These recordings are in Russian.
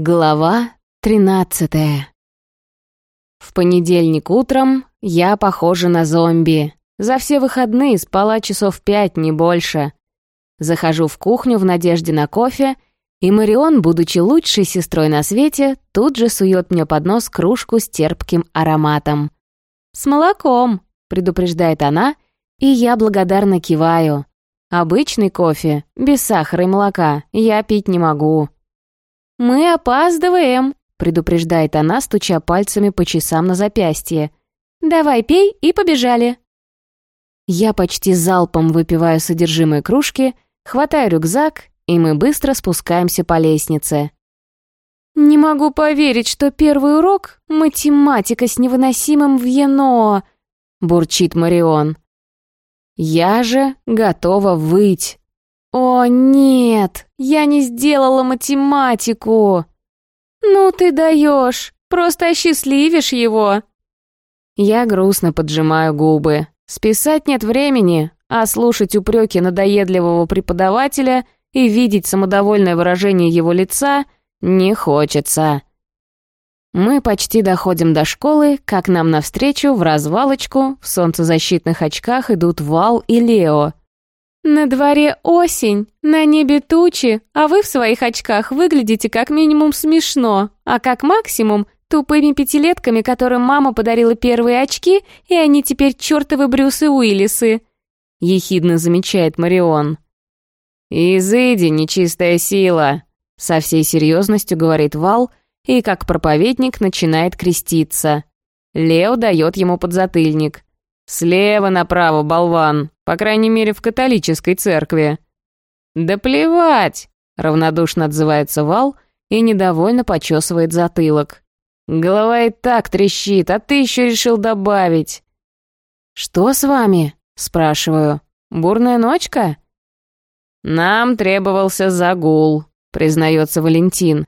Глава тринадцатая В понедельник утром я похожа на зомби. За все выходные спала часов пять, не больше. Захожу в кухню в надежде на кофе, и Марион, будучи лучшей сестрой на свете, тут же сует мне под нос кружку с терпким ароматом. «С молоком», — предупреждает она, и я благодарно киваю. Обычный кофе, без сахара и молока, я пить не могу. «Мы опаздываем», — предупреждает она, стуча пальцами по часам на запястье. «Давай пей и побежали». Я почти залпом выпиваю содержимое кружки, хватаю рюкзак, и мы быстро спускаемся по лестнице. «Не могу поверить, что первый урок — математика с невыносимым вьено», — бурчит Марион. Я же готова выть. «О, нет, я не сделала математику!» «Ну ты даешь, просто осчастливишь его!» Я грустно поджимаю губы. Списать нет времени, а слушать упреки надоедливого преподавателя и видеть самодовольное выражение его лица не хочется. Мы почти доходим до школы, как нам навстречу в развалочку в солнцезащитных очках идут Вал и Лео. «На дворе осень, на небе тучи, а вы в своих очках выглядите как минимум смешно, а как максимум тупыми пятилетками, которым мама подарила первые очки, и они теперь чертовы Брюсы Уиллисы», — ехидно замечает Марион. «Изыди, нечистая сила», — со всей серьезностью говорит Вал, и как проповедник начинает креститься. Лео дает ему подзатыльник. «Слева направо, болван, по крайней мере, в католической церкви». «Да плевать!» — равнодушно отзывается Вал и недовольно почесывает затылок. «Голова и так трещит, а ты еще решил добавить». «Что с вами?» — спрашиваю. «Бурная ночка?» «Нам требовался загул», — признается Валентин.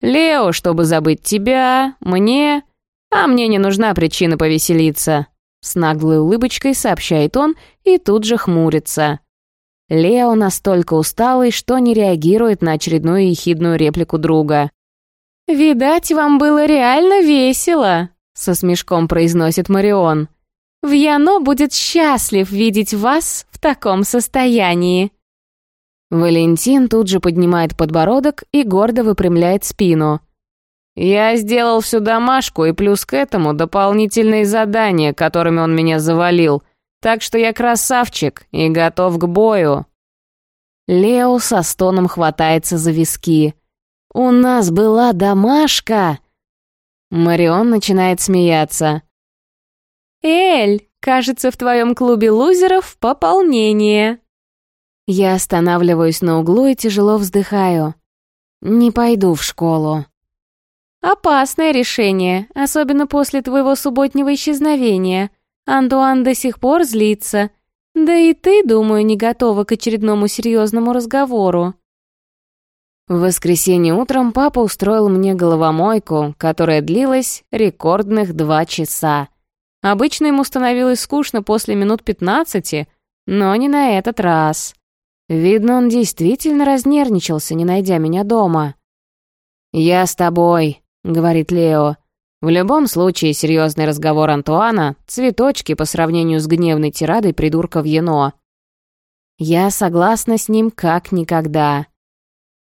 «Лео, чтобы забыть тебя, мне...» «А мне не нужна причина повеселиться. С наглой улыбочкой сообщает он и тут же хмурится. Лео настолько усталый, что не реагирует на очередную ехидную реплику друга. «Видать, вам было реально весело», — со смешком произносит Марион. «Вьяно будет счастлив видеть вас в таком состоянии». Валентин тут же поднимает подбородок и гордо выпрямляет спину. Я сделал всю домашку и плюс к этому дополнительные задания, которыми он меня завалил, так что я красавчик и готов к бою». Лео со стоном хватается за виски. «У нас была домашка!» Марион начинает смеяться. «Эль, кажется, в твоем клубе лузеров пополнение». Я останавливаюсь на углу и тяжело вздыхаю. «Не пойду в школу». «Опасное решение, особенно после твоего субботнего исчезновения. Антуан до сих пор злится. Да и ты, думаю, не готова к очередному серьезному разговору». В воскресенье утром папа устроил мне головомойку, которая длилась рекордных два часа. Обычно ему становилось скучно после минут пятнадцати, но не на этот раз. Видно, он действительно разнервничался, не найдя меня дома. «Я с тобой», — говорит Лео. В любом случае, серьезный разговор Антуана — цветочки по сравнению с гневной тирадой придурка в Ено. Я согласна с ним как никогда.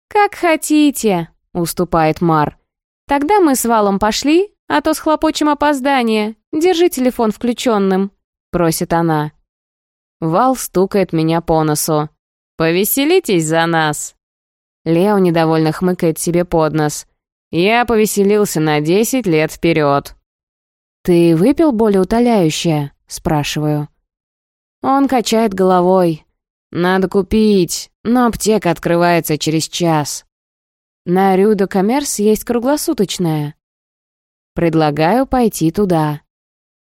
«Как хотите», — уступает Мар. «Тогда мы с Валом пошли, а то схлопочем опоздание. Держи телефон включенным», — просит она. Вал стукает меня по носу. «Повеселитесь за нас!» Лео недовольно хмыкает себе под нос. Я повеселился на десять лет вперед. «Ты выпил более утоляющее?» — спрашиваю. Он качает головой. «Надо купить, но аптека открывается через час. На Рю де Коммерс есть круглосуточная. Предлагаю пойти туда».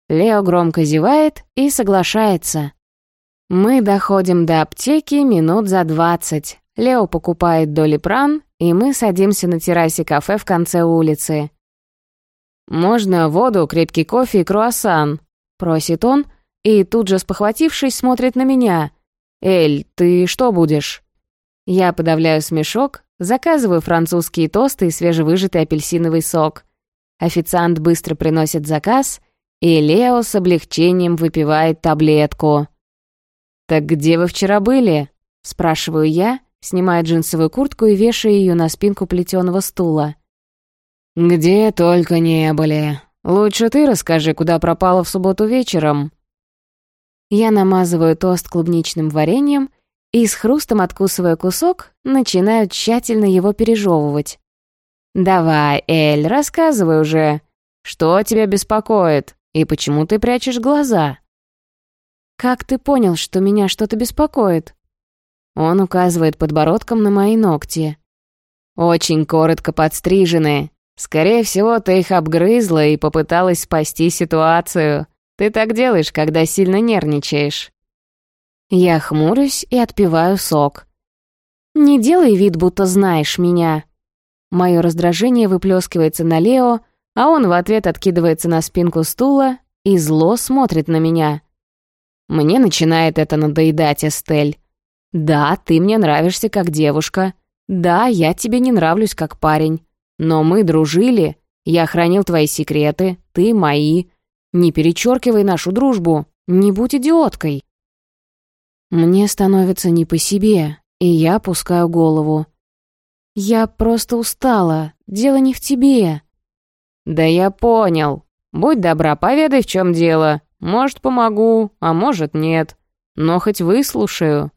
Лео громко зевает и соглашается. Мы доходим до аптеки минут за двадцать. Лео покупает долипран, и мы садимся на террасе кафе в конце улицы. «Можно воду, крепкий кофе и круассан?» — просит он, и тут же, спохватившись, смотрит на меня. «Эль, ты что будешь?» Я подавляю смешок, заказываю французские тосты и свежевыжатый апельсиновый сок. Официант быстро приносит заказ, и Лео с облегчением выпивает таблетку. «Так где вы вчера были?» — спрашиваю я, снимая джинсовую куртку и вешая ее на спинку плетеного стула. «Где только не были. Лучше ты расскажи, куда пропала в субботу вечером». Я намазываю тост клубничным вареньем и с хрустом откусывая кусок, начинаю тщательно его пережевывать. «Давай, Эль, рассказывай уже. Что тебя беспокоит и почему ты прячешь глаза?» «Как ты понял, что меня что-то беспокоит?» Он указывает подбородком на мои ногти. «Очень коротко подстрижены. Скорее всего, ты их обгрызла и попыталась спасти ситуацию. Ты так делаешь, когда сильно нервничаешь». Я хмурюсь и отпиваю сок. «Не делай вид, будто знаешь меня». Мое раздражение выплескивается на Лео, а он в ответ откидывается на спинку стула и зло смотрит на меня. Мне начинает это надоедать, Эстель. Да, ты мне нравишься как девушка. Да, я тебе не нравлюсь как парень. Но мы дружили. Я хранил твои секреты, ты мои. Не перечеркивай нашу дружбу. Не будь идиоткой. Мне становится не по себе, и я опускаю голову. Я просто устала. Дело не в тебе. Да я понял. Будь добра, поведай, в чем дело. Может, помогу, а может, нет. Но хоть выслушаю.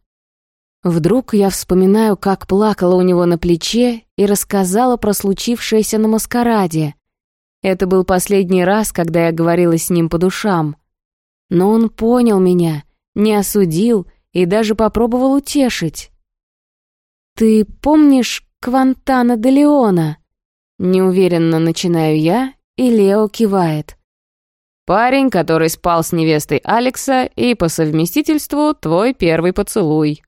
Вдруг я вспоминаю, как плакала у него на плече и рассказала про случившееся на маскараде. Это был последний раз, когда я говорила с ним по душам. Но он понял меня, не осудил и даже попробовал утешить. «Ты помнишь Квантана де Леона?» Неуверенно начинаю я, и Лео кивает. «Парень, который спал с невестой Алекса, и по совместительству твой первый поцелуй».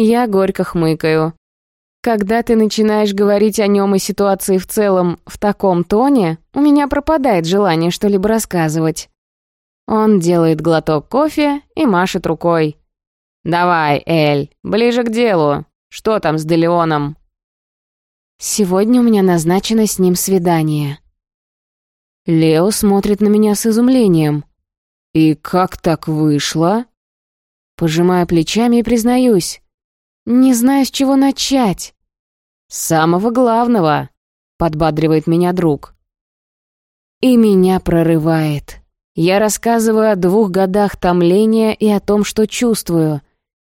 Я горько хмыкаю. Когда ты начинаешь говорить о нем и ситуации в целом в таком тоне, у меня пропадает желание что-либо рассказывать. Он делает глоток кофе и машет рукой. «Давай, Эль, ближе к делу. Что там с Делеоном?» «Сегодня у меня назначено с ним свидание». Лео смотрит на меня с изумлением. «И как так вышло?» Пожимаю плечами признаюсь. Не знаю, с чего начать. Самого главного, подбадривает меня друг. И меня прорывает. Я рассказываю о двух годах томления и о том, что чувствую.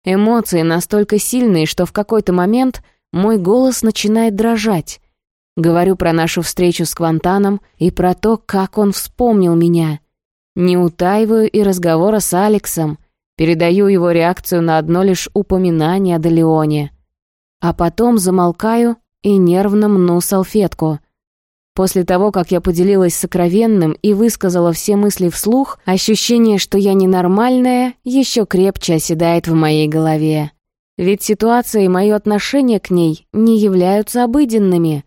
Эмоции настолько сильные, что в какой-то момент мой голос начинает дрожать. Говорю про нашу встречу с Квантаном и про то, как он вспомнил меня. Не утаиваю и разговора с Алексом — Передаю его реакцию на одно лишь упоминание о Делеоне. А потом замолкаю и нервно мну салфетку. После того, как я поделилась сокровенным и высказала все мысли вслух, ощущение, что я ненормальная, еще крепче оседает в моей голове. Ведь ситуация и мое отношение к ней не являются обыденными.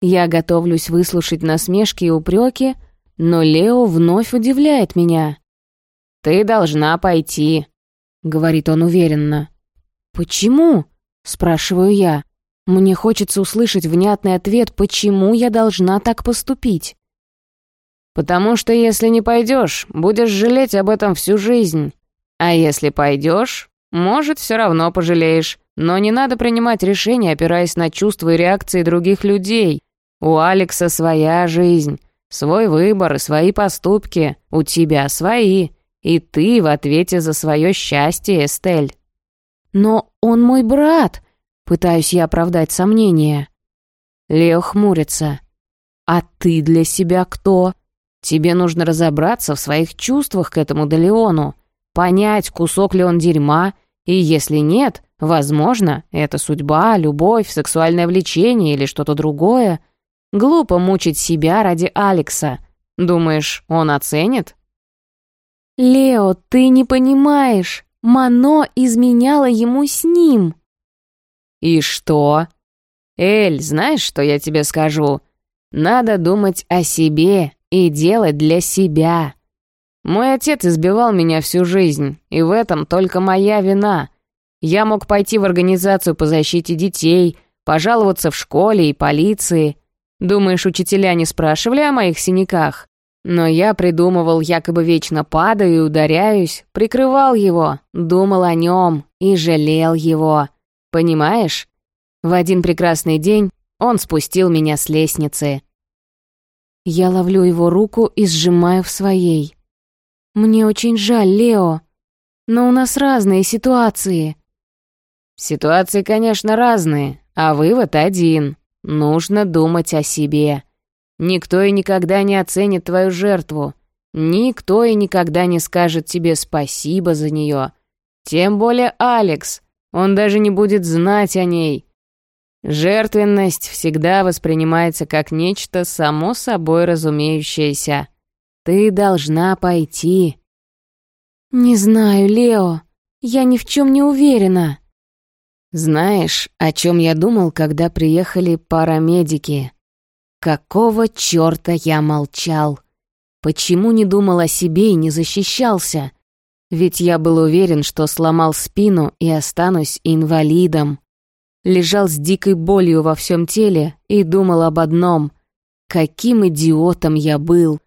Я готовлюсь выслушать насмешки и упреки, но Лео вновь удивляет меня. «Ты должна пойти», — говорит он уверенно. «Почему?» — спрашиваю я. Мне хочется услышать внятный ответ, почему я должна так поступить. «Потому что если не пойдешь, будешь жалеть об этом всю жизнь. А если пойдешь, может, все равно пожалеешь. Но не надо принимать решения, опираясь на чувства и реакции других людей. У Алекса своя жизнь, свой выбор и свои поступки. У тебя свои. И ты в ответе за свое счастье, Эстель. Но он мой брат, пытаюсь я оправдать сомнения. Лео хмурится. А ты для себя кто? Тебе нужно разобраться в своих чувствах к этому Делеону, понять, кусок ли он дерьма, и если нет, возможно, это судьба, любовь, сексуальное влечение или что-то другое. Глупо мучить себя ради Алекса. Думаешь, он оценит? «Лео, ты не понимаешь, Мано изменяла ему с ним». «И что?» «Эль, знаешь, что я тебе скажу? Надо думать о себе и делать для себя. Мой отец избивал меня всю жизнь, и в этом только моя вина. Я мог пойти в организацию по защите детей, пожаловаться в школе и полиции. Думаешь, учителя не спрашивали о моих синяках? Но я придумывал, якобы вечно падаю и ударяюсь, прикрывал его, думал о нем и жалел его. Понимаешь? В один прекрасный день он спустил меня с лестницы. Я ловлю его руку и сжимаю в своей. «Мне очень жаль, Лео, но у нас разные ситуации». «Ситуации, конечно, разные, а вывод один. Нужно думать о себе. Никто и никогда не оценит твою жертву. Никто и никогда не скажет тебе спасибо за нее. Тем более Алекс. Он даже не будет знать о ней. Жертвенность всегда воспринимается как нечто само собой разумеющееся. Ты должна пойти. Не знаю, Лео. Я ни в чем не уверена. Знаешь, о чем я думал, когда приехали парамедики? Какого чёрта я молчал? Почему не думал о себе и не защищался? Ведь я был уверен, что сломал спину и останусь инвалидом. Лежал с дикой болью во всем теле и думал об одном. Каким идиотом я был.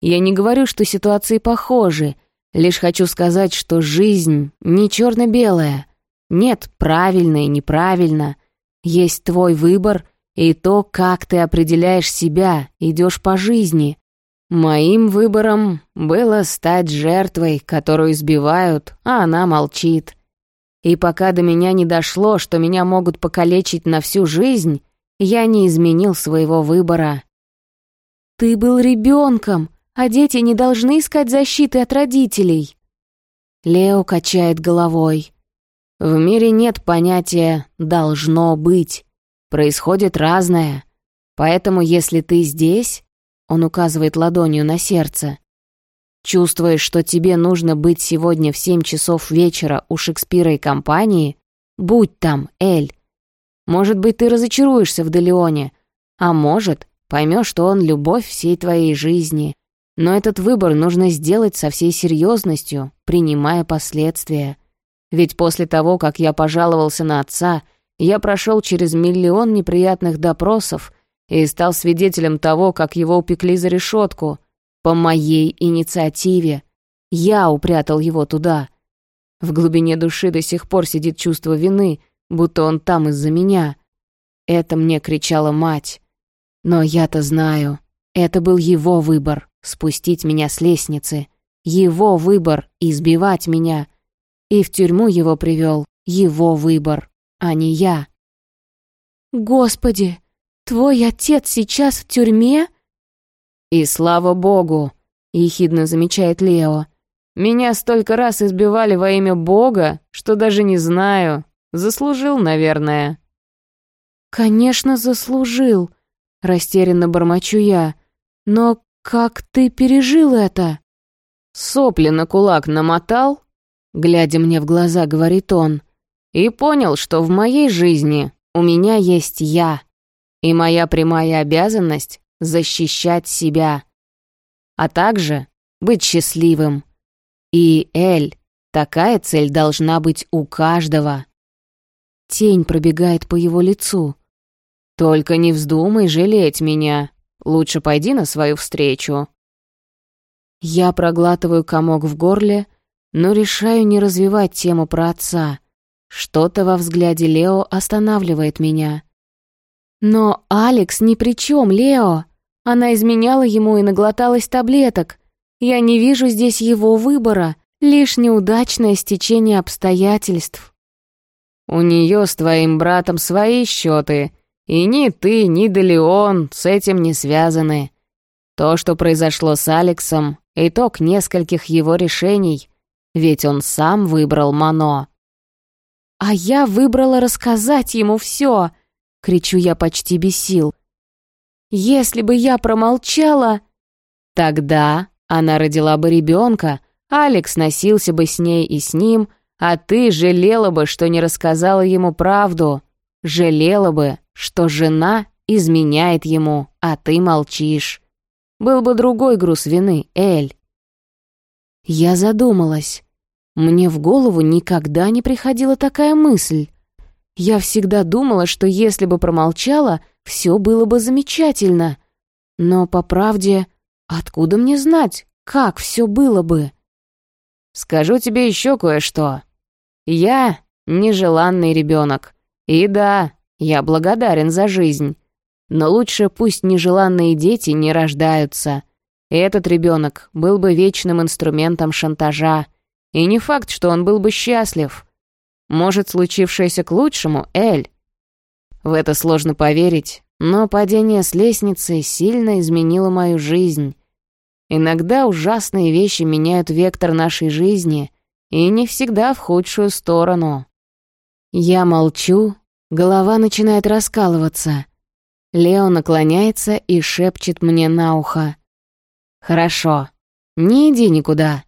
Я не говорю, что ситуации похожи, лишь хочу сказать, что жизнь не черно-белая. Нет правильно и неправильно. Есть твой выбор — и то, как ты определяешь себя, идешь по жизни. Моим выбором было стать жертвой, которую избивают, а она молчит. И пока до меня не дошло, что меня могут покалечить на всю жизнь, я не изменил своего выбора. «Ты был ребенком, а дети не должны искать защиты от родителей». Лео качает головой. «В мире нет понятия «должно быть». Происходит разное. Поэтому если ты здесь, он указывает ладонью на сердце, чувствуешь, что тебе нужно быть сегодня в семь часов вечера у Шекспира и компании, будь там, Эль. Может быть, ты разочаруешься в Делеоне, а может, поймешь, что он любовь всей твоей жизни. Но этот выбор нужно сделать со всей серьезностью, принимая последствия. Ведь после того, как я пожаловался на отца — я прошел через миллион неприятных допросов и стал свидетелем того, как его упекли за решетку. По моей инициативе. Я упрятал его туда. В глубине души до сих пор сидит чувство вины, будто он там из-за меня. Это мне кричала мать. Но я-то знаю, это был его выбор — спустить меня с лестницы. Его выбор — избивать меня. И в тюрьму его привел его выбор а не я. «Господи, твой отец сейчас в тюрьме?» «И слава богу!» — ехидно замечает Лео. «Меня столько раз избивали во имя Бога, что даже не знаю. Заслужил, наверное». «Конечно, заслужил», — растерянно бормочу я. «Но как ты пережил это?» «Сопли на кулак намотал?» Глядя мне в глаза, говорит он и понял, что в моей жизни у меня есть я, и моя прямая обязанность — защищать себя, а также быть счастливым. И, Эль, такая цель должна быть у каждого. Тень пробегает по его лицу. «Только не вздумай жалеть меня. Лучше пойди на свою встречу». Я проглатываю комок в горле, но решаю не развивать тему про отца — что-то во взгляде Лео останавливает меня. Но Алекс ни при чем, Лео. Она изменяла ему и наглоталась таблеток. Я не вижу здесь его выбора, лишь неудачное стечение обстоятельств. У нее с твоим братом свои счеты, и ни ты, ни Делеон с этим не связаны. То, что произошло с Алексом, итог нескольких его решений, ведь он сам выбрал Мано. «А я выбрала рассказать ему все!» — кричу я почти без сил. «Если бы я промолчала...» «Тогда она родила бы ребенка, Алекс носился бы с ней и с ним, а ты жалела бы, что не рассказала ему правду. Жалела бы, что жена изменяет ему, а ты молчишь. Был бы другой груз вины, Эль». Я задумалась. Мне в голову никогда не приходила такая мысль. Я всегда думала, что если бы промолчала, все было бы замечательно. Но, по правде, откуда мне знать, как все было бы? Скажу тебе еще кое-что. Я нежеланный ребенок. И да, я благодарен за жизнь. Но лучше пусть нежеланные дети не рождаются. Этот ребенок был бы вечным инструментом шантажа. И не факт, что он был бы счастлив. Может, случившееся к лучшему, Эль? В это сложно поверить, но падение с лестницы сильно изменило мою жизнь. Иногда ужасные вещи меняют вектор нашей жизни, и не всегда в худшую сторону. Я молчу, голова начинает раскалываться. Лео наклоняется и шепчет мне на ухо. «Хорошо, не иди никуда.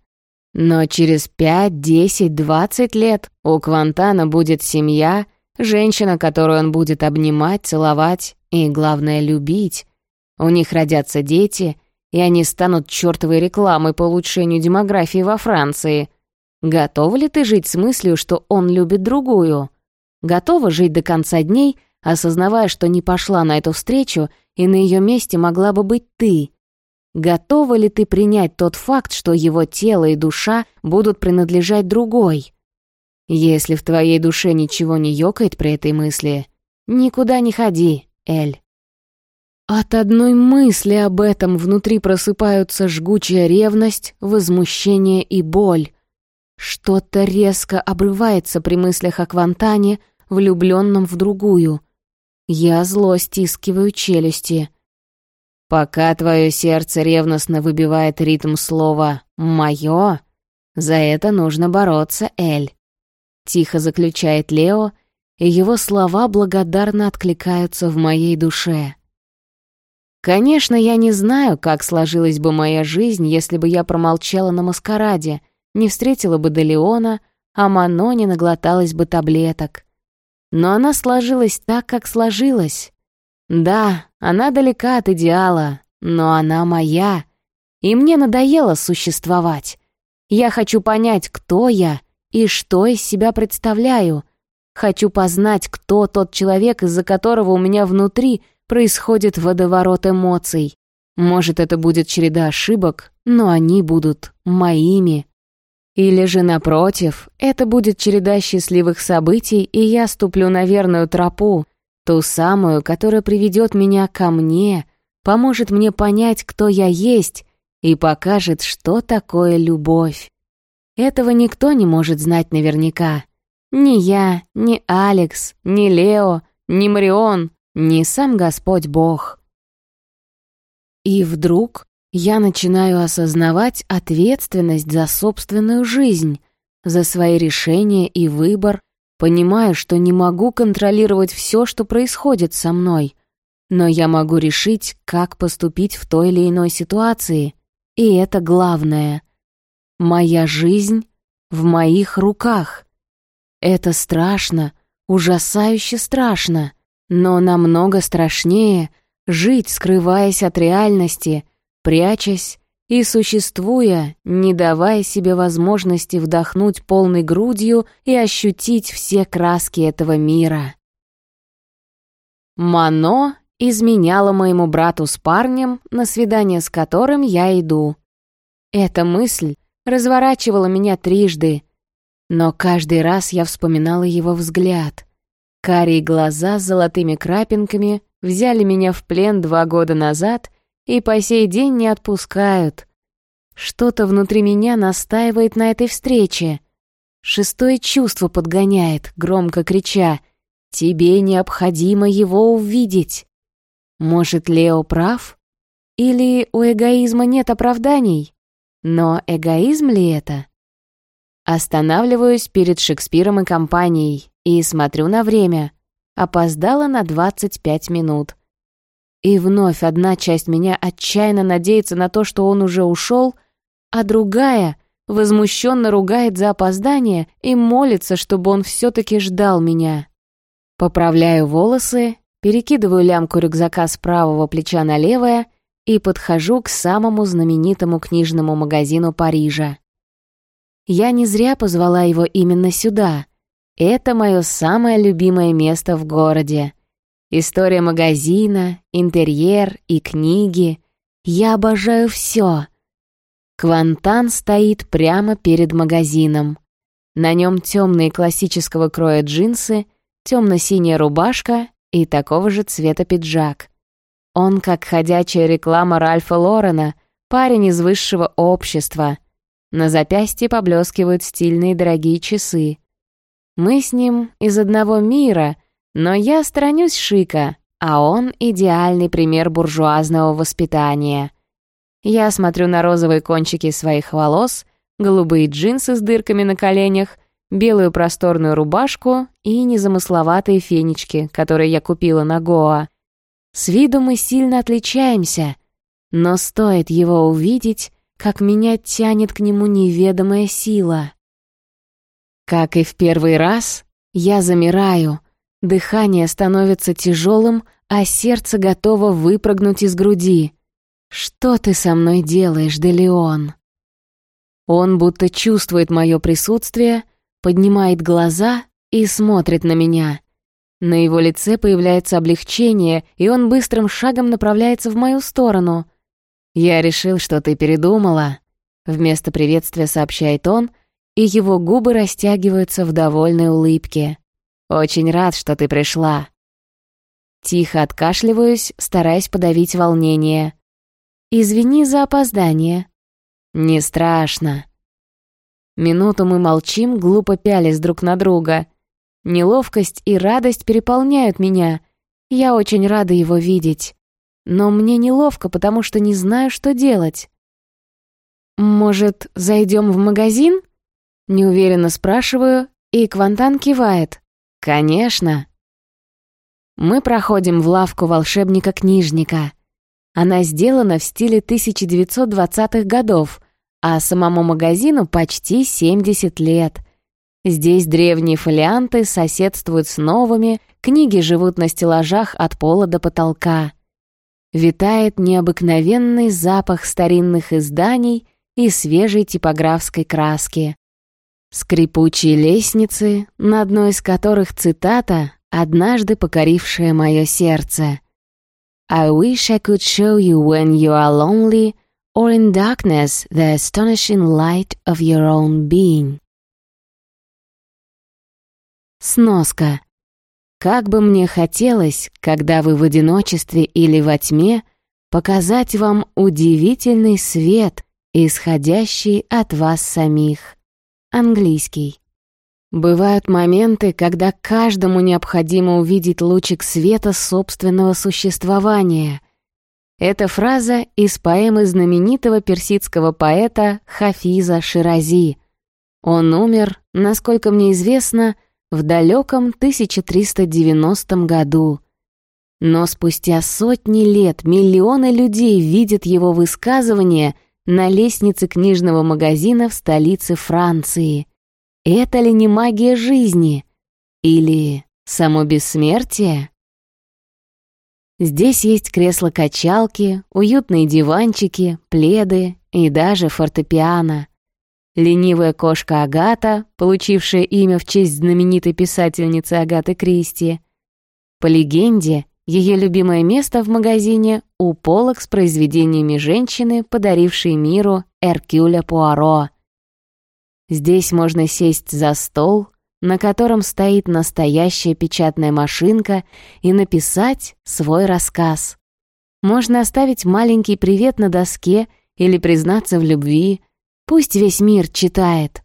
Но через пять, десять, двадцать лет у Квантана будет семья, женщина, которую он будет обнимать, целовать и, главное, любить. У них родятся дети, и они станут чертовой рекламой по улучшению демографии во Франции. Готова ли ты жить с мыслью, что он любит другую? Готова жить до конца дней, осознавая, что не пошла на эту встречу, и на ее месте могла бы быть ты? Готова ли ты принять тот факт, что его тело и душа будут принадлежать другой? Если в твоей душе ничего не ёкает при этой мысли, никуда не ходи, Эль. От одной мысли об этом внутри просыпаются жгучая ревность, возмущение и боль. Что-то резко обрывается при мыслях о Квантане, влюбленном в другую. Я зло стискиваю челюсти. Пока твое сердце ревностно выбивает ритм слова «моё», за это нужно бороться, Эль. Тихо заключает Лео, и его слова благодарно откликаются в моей душе. Конечно, я не знаю, как сложилась бы моя жизнь, если бы я промолчала на маскараде, не встретила бы Делеона, а Мано не наглоталась бы таблеток. Но она сложилась так, как сложилась. Да, она далека от идеала, но она моя, и мне надоело существовать. Я хочу понять, кто я и что из себя представляю. Хочу познать, кто тот человек, из-за которого у меня внутри происходит водоворот эмоций. Может, это будет череда ошибок, но они будут моими. Или же, напротив, это будет череда счастливых событий, и я ступлю на верную тропу, ту самую, которая приведет меня ко мне, поможет мне понять, кто я есть, и покажет, что такое любовь. Этого никто не может знать наверняка. Ни я, ни Алекс, ни Лео, ни Марион, ни сам Господь Бог. И вдруг я начинаю осознавать ответственность за собственную жизнь, за свои решения и выбор, понимаю, что не могу контролировать все, что происходит со мной, но я могу решить, как поступить в той или иной ситуации, и это главное. Моя жизнь в моих руках. Это страшно, ужасающе страшно, но намного страшнее жить, скрываясь от реальности, прячась и существуя, не давая себе возможности вдохнуть полной грудью и ощутить все краски этого мира. Мано изменяла моему брату с парнем, на свидание с которым я иду. Эта мысль разворачивала меня трижды, но каждый раз я вспоминала его взгляд. Карие глаза с золотыми крапинками взяли меня в плен два года назад — и по сей день не отпускают. Что-то внутри меня настаивает на этой встрече. Шестое чувство подгоняет, громко крича «Тебе необходимо его увидеть». Может, Лео прав? Или у эгоизма нет оправданий? Но эгоизм ли это? Останавливаюсь перед Шекспиром и компанией и смотрю на время. Опоздала на 25 минут. И вновь одна часть меня отчаянно надеется на то, что он уже ушел, а другая возмущенно ругает за опоздание и молится, чтобы он все-таки ждал меня. Поправляю волосы, перекидываю лямку рюкзака с правого плеча на левое и подхожу к самому знаменитому книжному магазину Парижа. Я не зря позвала его именно сюда. Это мое самое любимое место в городе. История магазина, интерьер и книги. Я обожаю все. Квантан стоит прямо перед магазином. На нем темные классического кроя джинсы, темно-синяя рубашка и такого же цвета пиджак. Он, как ходячая реклама Ральфа Лорена, парень из высшего общества. На запястье поблескивают стильные дорогие часы. Мы с ним из одного мира — но я сторонюсь шика, а он идеальный пример буржуазного воспитания. Я смотрю на розовые кончики своих волос, голубые джинсы с дырками на коленях, белую просторную рубашку и незамысловатые фенечки, которые я купила на Гоа. С виду мы сильно отличаемся, но стоит его увидеть, как меня тянет к нему неведомая сила. Как и в первый раз, я замираю — Дыхание становится тяжелым, а сердце готово выпрыгнуть из груди. «Что ты со мной делаешь, Делеон?» Он будто чувствует мое присутствие, поднимает глаза и смотрит на меня. На его лице появляется облегчение, и он быстрым шагом направляется в мою сторону. «Я решил, что ты передумала», — вместо приветствия сообщает он, и его губы растягиваются в довольной улыбке. «Очень рад, что ты пришла». Тихо откашливаюсь, стараясь подавить волнение. «Извини за опоздание». «Не страшно». Минуту мы молчим, глупо пялись друг на друга. Неловкость и радость переполняют меня. Я очень рада его видеть. Но мне неловко, потому что не знаю, что делать. «Может, зайдем в магазин?» Неуверенно спрашиваю, и Квантан кивает. «Конечно». Мы проходим в лавку волшебника-книжника. Она сделана в стиле 1920-х годов, а самому магазину почти 70 лет. Здесь древние фолианты соседствуют с новыми, книги живут на стеллажах от пола до потолка. Витает необыкновенный запах старинных изданий и свежей типографской краски. Скрипучие лестницы, на одной из которых цитата, однажды покорившая мое сердце. «I wish I could show you when you are lonely or in darkness the astonishing light of your own being». Сноска. Как бы мне хотелось, когда вы в одиночестве или во тьме, показать вам удивительный свет, исходящий от вас самих. Английский. Бывают моменты, когда каждому необходимо увидеть лучик света собственного существования. Эта фраза из поэмы знаменитого персидского поэта Хафиза Ширази. Он умер, насколько мне известно, в далеком 1390 году. Но спустя сотни лет миллионы людей видят его высказывания — на лестнице книжного магазина в столице Франции. Это ли не магия жизни? Или само бессмертие? Здесь есть кресла-качалки, уютные диванчики, пледы и даже фортепиано. Ленивая кошка Агата, получившая имя в честь знаменитой писательницы Агаты Кристи. По легенде, ее любимое место в магазине — у полок с произведениями женщины, подарившей миру Эркюля Пуаро. Здесь можно сесть за стол, на котором стоит настоящая печатная машинка, и написать свой рассказ. Можно оставить маленький привет на доске или признаться в любви. Пусть весь мир читает.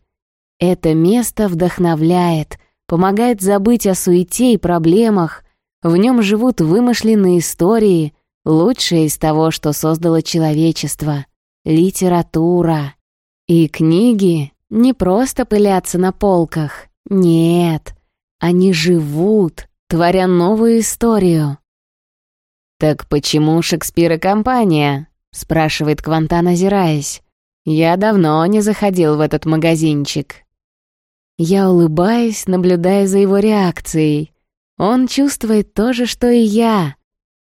Это место вдохновляет, помогает забыть о суете и проблемах, в нем живут вымышленные истории, лучшее из того, что создало человечество — литература. И книги не просто пылятся на полках, нет, они живут, творя новую историю. «Так почему Шекспир и компания?» — спрашивает Квантан, озираясь. «Я давно не заходил в этот магазинчик». Я улыбаюсь, наблюдая за его реакцией. Он чувствует то же, что и я.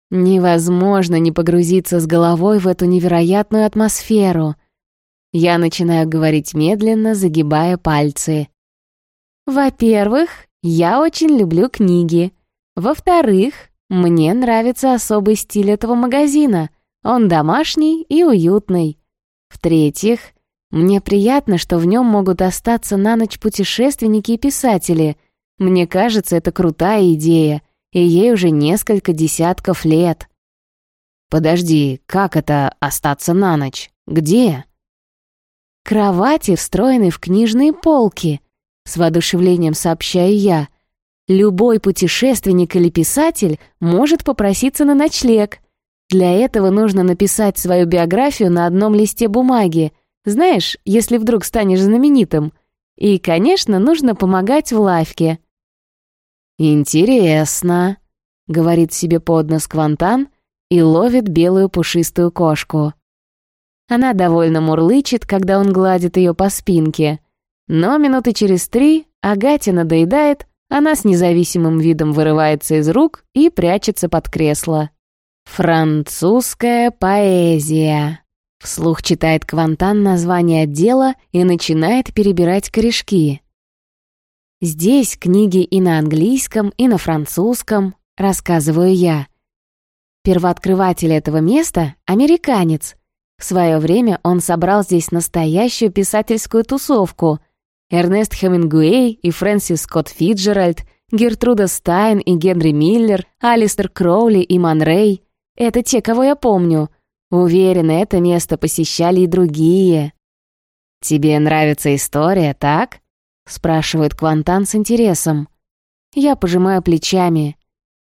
Невозможно не погрузиться с головой в эту невероятную атмосферу. Я начинаю говорить медленно, загибая пальцы. Во-первых, я очень люблю книги. Во-вторых, мне нравится особый стиль этого магазина. Он домашний и уютный. В-третьих, мне приятно, что в нем могут остаться на ночь путешественники и писатели. Мне кажется, это крутая идея, и ей уже несколько десятков лет. «Подожди, как это остаться на ночь? Где?» «Кровати, встроены в книжные полки», — с воодушевлением сообщаю я — Любой путешественник или писатель может попроситься на ночлег. Для этого нужно написать свою биографию на одном листе бумаги, знаешь, если вдруг станешь знаменитым. И, конечно, нужно помогать в лавке. «Интересно», — говорит себе под нос Квантан и ловит белую пушистую кошку. Она довольно мурлычет, когда он гладит ее по спинке. Но минуты через три Агате надоедает, она с независимым видом вырывается из рук и прячется под кресло. «Французская поэзия», — вслух читает Квантан название отдела и начинает перебирать корешки. «Здесь книги и на английском, и на французском», — рассказываю я. Первооткрыватель этого места — американец. В свое время он собрал здесь настоящую писательскую тусовку — Эрнест Хемингуэй и Фрэнсис Скотт Фиджеральд, Гертруда Стайн и Генри Миллер, Алистер Кроули и Ман Рэй — это те, кого я помню. Уверена, это место посещали и другие. «Тебе нравится история, так?» — спрашивает Квантан с интересом. Я пожимаю плечами.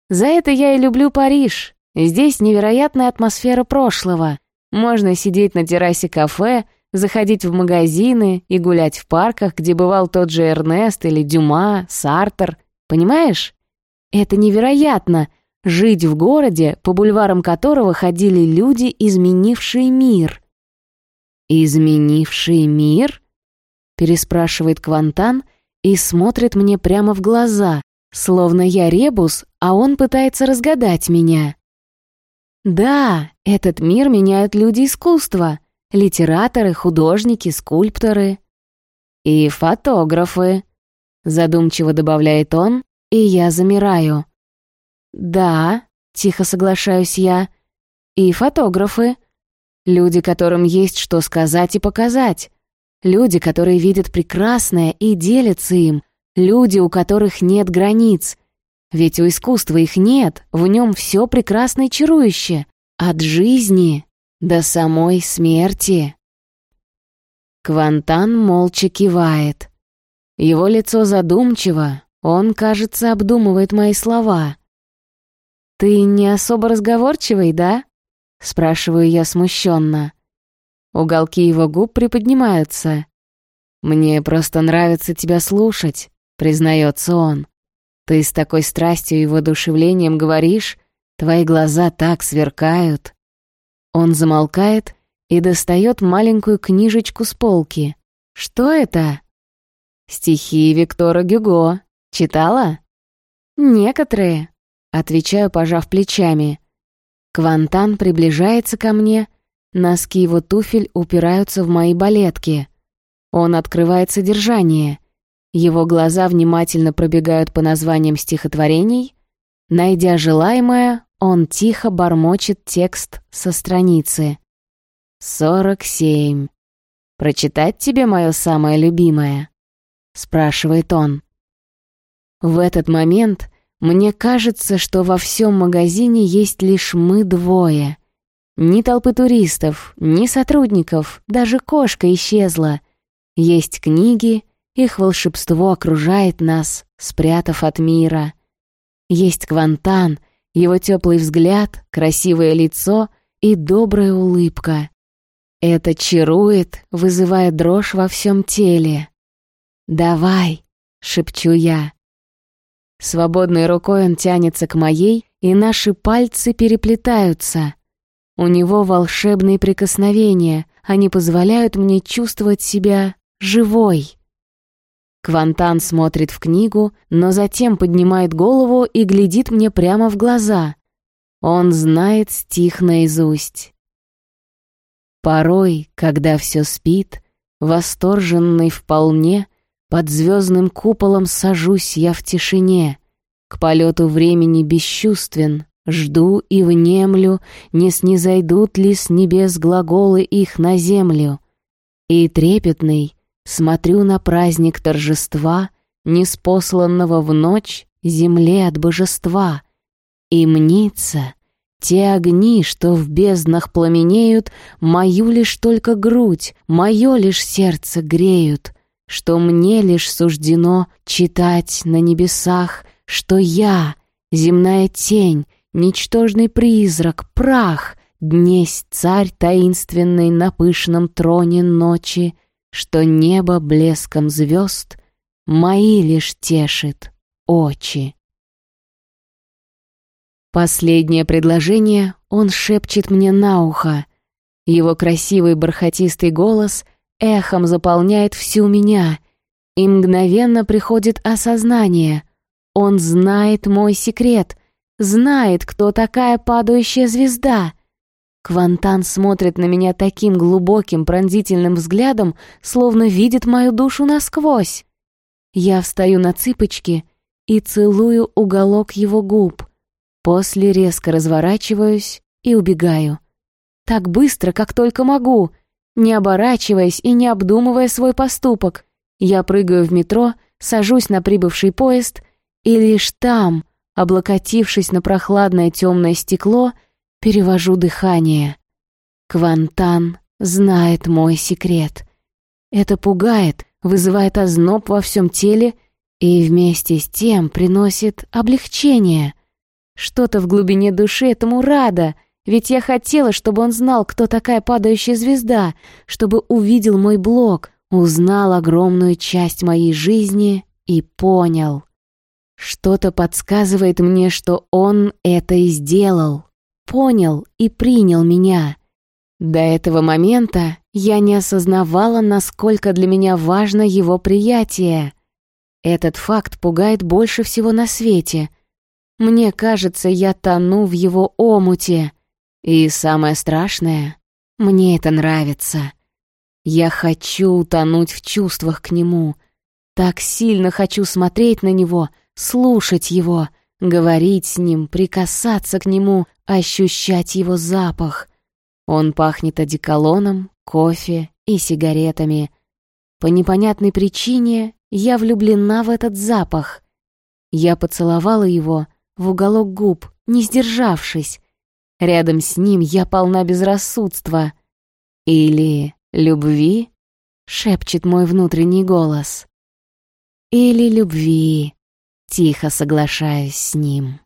«За это я и люблю Париж. Здесь невероятная атмосфера прошлого. Можно сидеть на террасе кафе — заходить в магазины и гулять в парках, где бывал тот же Эрнест или Дюма, Сартер. Понимаешь? Это невероятно — жить в городе, по бульварам которого ходили люди, изменившие мир. «Изменивший мир?» — переспрашивает Квантан и смотрит мне прямо в глаза, словно я ребус, а он пытается разгадать меня. «Да, этот мир меняют люди искусства», литераторы, художники, скульпторы. И фотографы, задумчиво добавляет он, и я замираю. Да, тихо соглашаюсь я, и фотографы, люди, которым есть что сказать и показать, люди, которые видят прекрасное и делятся им, люди, у которых нет границ. Ведь у искусства их нет, в нем все прекрасно и чарующе. От жизни до самой смерти. Квантан молча кивает. Его лицо задумчиво, он, кажется, обдумывает мои слова. «Ты не особо разговорчивый, да?» — спрашиваю я смущенно. Уголки его губ приподнимаются. «Мне просто нравится тебя слушать», — признается он. «Ты с такой страстью и воодушевлением говоришь, твои глаза так сверкают». Он замолкает и достает маленькую книжечку с полки. «Что это?» «Стихи Виктора Гюго. Читала?» «Некоторые», — отвечаю, пожав плечами. Квантан приближается ко мне, носки его туфель упираются в мои балетки. Он открывает содержание. Его глаза внимательно пробегают по названиям стихотворений. Найдя желаемое, он тихо бормочет текст со страницы. «Сорок семь. Прочитать тебе мое самое любимое?» — спрашивает он. В этот момент мне кажется, что во всем магазине есть лишь мы двое. Ни толпы туристов, ни сотрудников, даже кошка исчезла. Есть книги, их волшебство окружает нас, спрятав от мира. Есть Квантан — его теплый взгляд, красивое лицо и добрая улыбка. Это чарует, вызывая дрожь во всем теле. «Давай!» — шепчу я. Свободной рукой он тянется к моей, и наши пальцы переплетаются. У него волшебные прикосновения, они позволяют мне чувствовать себя живой. Квантан смотрит в книгу, но затем поднимает голову и глядит мне прямо в глаза. Он знает стих наизусть. Порой, когда все спит, восторженный вполне, Под звездным куполом сажусь я в тишине, К полету времени бесчувствен, Жду и внемлю, не снизойдут ли с небес глаголы их на землю. И трепетный смотрю на праздник торжества, неспосланного в ночь земле от божества. И мнится, те огни, что в безднах пламенеют, мою лишь только грудь, мое лишь сердце греют, что мне лишь суждено читать на небесах, что я, земная тень, Ничтожный призрак, прах, Днесь царь таинственный на пышном троне ночи, Что небо блеском звезд Мои лишь тешит очи. Последнее предложение он шепчет мне на ухо. Его красивый бархатистый голос эхом заполняет всю меня, и мгновенно приходит осознание. Он знает мой секрет — знает, кто такая падающая звезда. Квантан смотрит на меня таким глубоким пронзительным взглядом, словно видит мою душу насквозь. Я встаю на цыпочки и целую уголок его губ. После резко разворачиваюсь и убегаю. Так быстро, как только могу, не оборачиваясь и не обдумывая свой поступок. Я прыгаю в метро, сажусь на прибывший поезд, и лишь там — Облокотившись на прохладное темное стекло, перевожу дыхание. Квантан знает мой секрет. Это пугает, вызывает озноб во всем теле и вместе с тем приносит облегчение. Что-то в глубине души этому рада, ведь я хотела, чтобы он знал, кто такая падающая звезда, чтобы увидел мой блог, узнал огромную часть моей жизни и понял. Что-то подсказывает мне, что он это и сделал. Понял и принял меня. До этого момента я не осознавала, насколько для меня важно его приятие. Этот факт пугает больше всего на свете. Мне кажется, я тону в его омуте. И самое страшное, мне это нравится. Я хочу утонуть в чувствах к нему. Так сильно хочу смотреть на него — слушать его, говорить с ним, прикасаться к нему, ощущать его запах. Он пахнет одеколоном, кофе и сигаретами. По непонятной причине я влюблена в этот запах. Я поцеловала его в уголок губ, не сдержавшись. Рядом с ним я полна безрассудства. Или любви, шепчет мой внутренний голос. Или любви, Тихо соглашаюсь с ним.